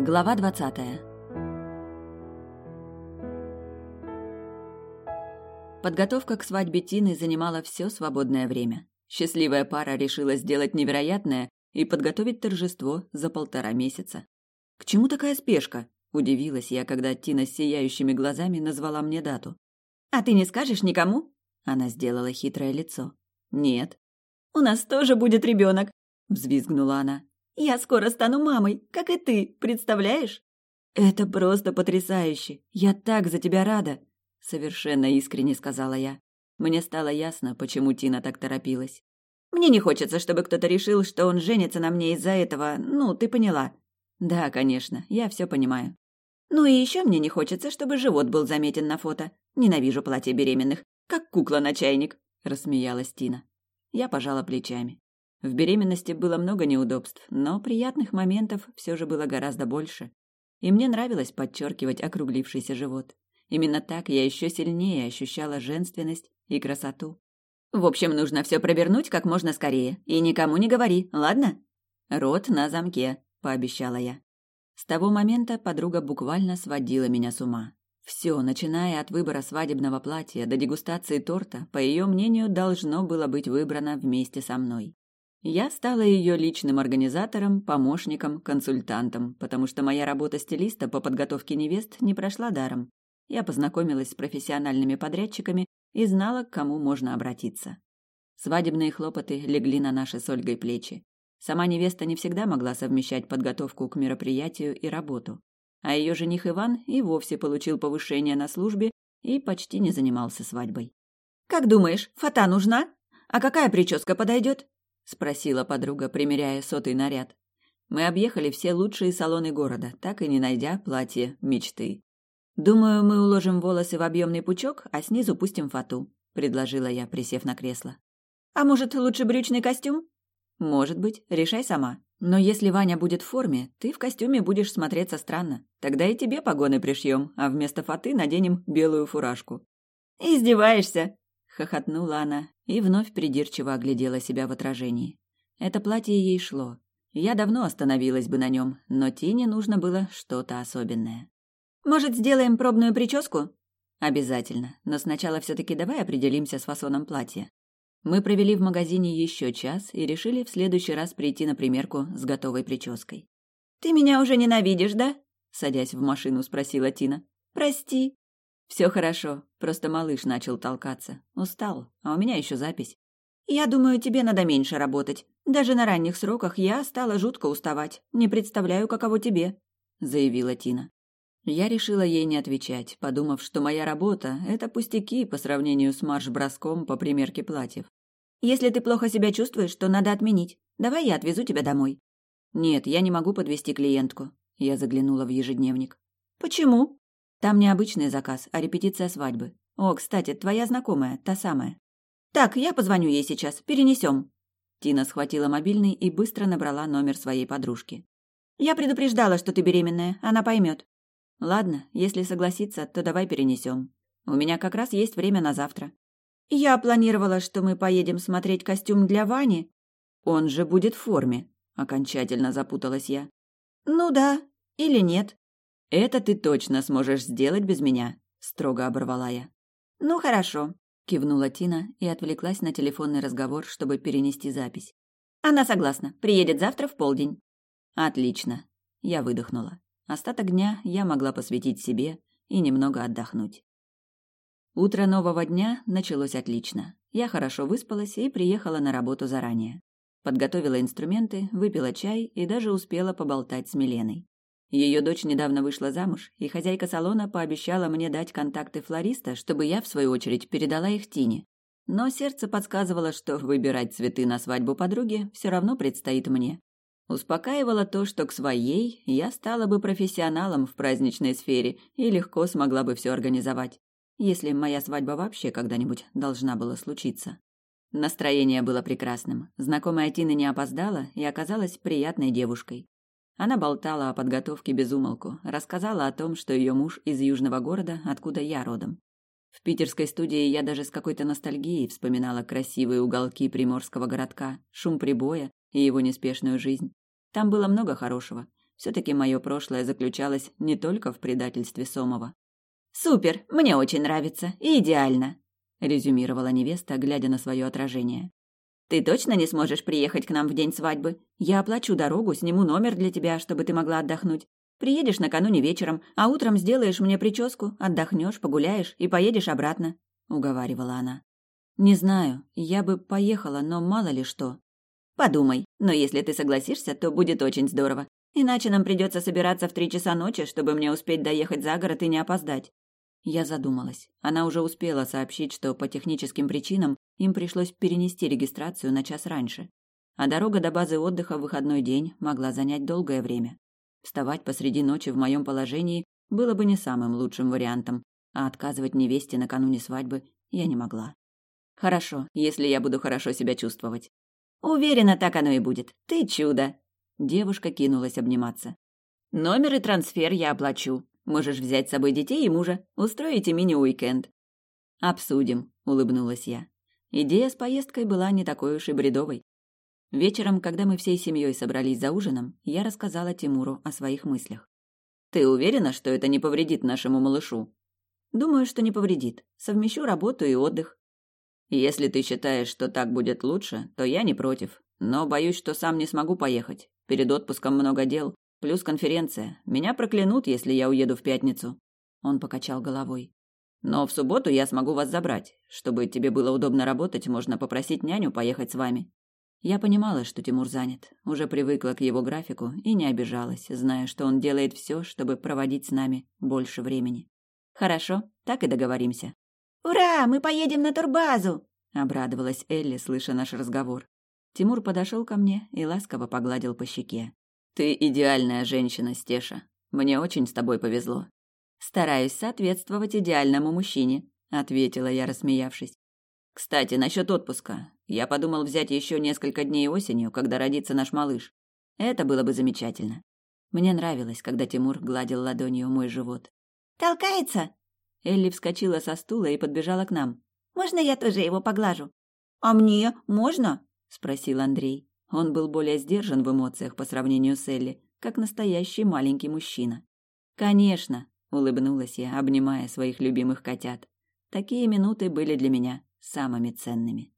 Глава 20. Подготовка к свадьбе Тины занимала все свободное время. Счастливая пара решила сделать невероятное и подготовить торжество за полтора месяца. «К чему такая спешка?» – удивилась я, когда Тина с сияющими глазами назвала мне дату. «А ты не скажешь никому?» Она сделала хитрое лицо. «Нет». «У нас тоже будет ребенок», – взвизгнула она. «Я скоро стану мамой, как и ты, представляешь?» «Это просто потрясающе! Я так за тебя рада!» Совершенно искренне сказала я. Мне стало ясно, почему Тина так торопилась. «Мне не хочется, чтобы кто-то решил, что он женится на мне из-за этого, ну, ты поняла». «Да, конечно, я все понимаю». «Ну и еще мне не хочется, чтобы живот был заметен на фото. Ненавижу платья беременных, как кукла на чайник», – рассмеялась Тина. Я пожала плечами. В беременности было много неудобств, но приятных моментов все же было гораздо больше. И мне нравилось подчеркивать округлившийся живот. Именно так я еще сильнее ощущала женственность и красоту. В общем, нужно все провернуть как можно скорее. И никому не говори, ладно? Рот на замке, пообещала я. С того момента подруга буквально сводила меня с ума. Все, начиная от выбора свадебного платья до дегустации торта, по ее мнению, должно было быть выбрано вместе со мной. Я стала ее личным организатором, помощником, консультантом, потому что моя работа стилиста по подготовке невест не прошла даром я познакомилась с профессиональными подрядчиками и знала, к кому можно обратиться. Свадебные хлопоты легли на наши с Ольгой плечи. Сама невеста не всегда могла совмещать подготовку к мероприятию и работу. А ее жених Иван и вовсе получил повышение на службе и почти не занимался свадьбой. «Как думаешь, фата нужна? А какая прическа подойдет?» – спросила подруга, примеряя сотый наряд. Мы объехали все лучшие салоны города, так и не найдя платье мечты. «Думаю, мы уложим волосы в объемный пучок, а снизу пустим фату», — предложила я, присев на кресло. «А может, лучше брючный костюм?» «Может быть, решай сама. Но если Ваня будет в форме, ты в костюме будешь смотреться странно. Тогда и тебе погоны пришьем, а вместо фаты наденем белую фуражку». «Издеваешься?» — хохотнула она и вновь придирчиво оглядела себя в отражении. Это платье ей шло. Я давно остановилась бы на нем, но Тине нужно было что-то особенное. Может, сделаем пробную прическу? Обязательно, но сначала все-таки давай определимся с фасоном платья. Мы провели в магазине еще час и решили в следующий раз прийти на примерку с готовой прической. «Ты меня уже ненавидишь, да?» Садясь в машину, спросила Тина. «Прости». «Все хорошо, просто малыш начал толкаться. Устал, а у меня еще запись». «Я думаю, тебе надо меньше работать. Даже на ранних сроках я стала жутко уставать. Не представляю, каково тебе», — заявила Тина. Я решила ей не отвечать, подумав, что моя работа – это пустяки по сравнению с марш-броском по примерке платьев. «Если ты плохо себя чувствуешь, то надо отменить. Давай я отвезу тебя домой». «Нет, я не могу подвести клиентку», – я заглянула в ежедневник. «Почему?» «Там не обычный заказ, а репетиция свадьбы. О, кстати, твоя знакомая, та самая». «Так, я позвоню ей сейчас, перенесем». Тина схватила мобильный и быстро набрала номер своей подружки. «Я предупреждала, что ты беременная, она поймет. Ладно, если согласится, то давай перенесем. У меня как раз есть время на завтра. Я планировала, что мы поедем смотреть костюм для Вани. Он же будет в форме. Окончательно запуталась я. Ну да, или нет. Это ты точно сможешь сделать без меня, строго оборвала я. Ну хорошо, кивнула Тина и отвлеклась на телефонный разговор, чтобы перенести запись. Она согласна. Приедет завтра в полдень. Отлично. Я выдохнула. Остаток дня я могла посвятить себе и немного отдохнуть. Утро нового дня началось отлично. Я хорошо выспалась и приехала на работу заранее. Подготовила инструменты, выпила чай и даже успела поболтать с Миленой. Ее дочь недавно вышла замуж, и хозяйка салона пообещала мне дать контакты флориста, чтобы я, в свою очередь, передала их Тине. Но сердце подсказывало, что выбирать цветы на свадьбу подруги все равно предстоит мне. Успокаивало то, что к своей я стала бы профессионалом в праздничной сфере и легко смогла бы все организовать, если моя свадьба вообще когда-нибудь должна была случиться. Настроение было прекрасным. Знакомая Тина не опоздала и оказалась приятной девушкой. Она болтала о подготовке без умолку, рассказала о том, что ее муж из южного города, откуда я родом. В питерской студии я даже с какой-то ностальгией вспоминала красивые уголки приморского городка, шум прибоя и его неспешную жизнь. Там было много хорошего. Все-таки мое прошлое заключалось не только в предательстве Сомова. «Супер! Мне очень нравится. Идеально!» — резюмировала невеста, глядя на свое отражение. «Ты точно не сможешь приехать к нам в день свадьбы? Я оплачу дорогу, сниму номер для тебя, чтобы ты могла отдохнуть. Приедешь накануне вечером, а утром сделаешь мне прическу, отдохнешь, погуляешь и поедешь обратно», — уговаривала она. «Не знаю, я бы поехала, но мало ли что». «Подумай, но если ты согласишься, то будет очень здорово. Иначе нам придется собираться в три часа ночи, чтобы мне успеть доехать за город и не опоздать». Я задумалась. Она уже успела сообщить, что по техническим причинам им пришлось перенести регистрацию на час раньше. А дорога до базы отдыха в выходной день могла занять долгое время. Вставать посреди ночи в моем положении было бы не самым лучшим вариантом, а отказывать невесте накануне свадьбы я не могла. Хорошо, если я буду хорошо себя чувствовать. Уверена, так оно и будет. Ты чудо. Девушка кинулась обниматься. «Номер и трансфер я оплачу. Можешь взять с собой детей и мужа. Устроите мини-уикенд». «Обсудим», — улыбнулась я. Идея с поездкой была не такой уж и бредовой. Вечером, когда мы всей семьей собрались за ужином, я рассказала Тимуру о своих мыслях. «Ты уверена, что это не повредит нашему малышу?» «Думаю, что не повредит. Совмещу работу и отдых». «Если ты считаешь, что так будет лучше, то я не против. Но боюсь, что сам не смогу поехать. Перед отпуском много дел, плюс конференция. Меня проклянут, если я уеду в пятницу. Он покачал головой. Но в субботу я смогу вас забрать. Чтобы тебе было удобно работать, можно попросить няню поехать с вами. Я понимала, что Тимур занят, уже привыкла к его графику и не обижалась, зная, что он делает все, чтобы проводить с нами больше времени. Хорошо, так и договоримся. Ура, мы поедем на турбазу, обрадовалась Элли, слыша наш разговор. Тимур подошел ко мне и ласково погладил по щеке. «Ты идеальная женщина, Стеша. Мне очень с тобой повезло». «Стараюсь соответствовать идеальному мужчине», — ответила я, рассмеявшись. «Кстати, насчет отпуска. Я подумал взять еще несколько дней осенью, когда родится наш малыш. Это было бы замечательно». Мне нравилось, когда Тимур гладил ладонью мой живот. «Толкается?» Элли вскочила со стула и подбежала к нам. «Можно я тоже его поглажу?» «А мне можно?» — спросил Андрей. Он был более сдержан в эмоциях по сравнению с Элли, как настоящий маленький мужчина. «Конечно», — улыбнулась я, обнимая своих любимых котят. Такие минуты были для меня самыми ценными.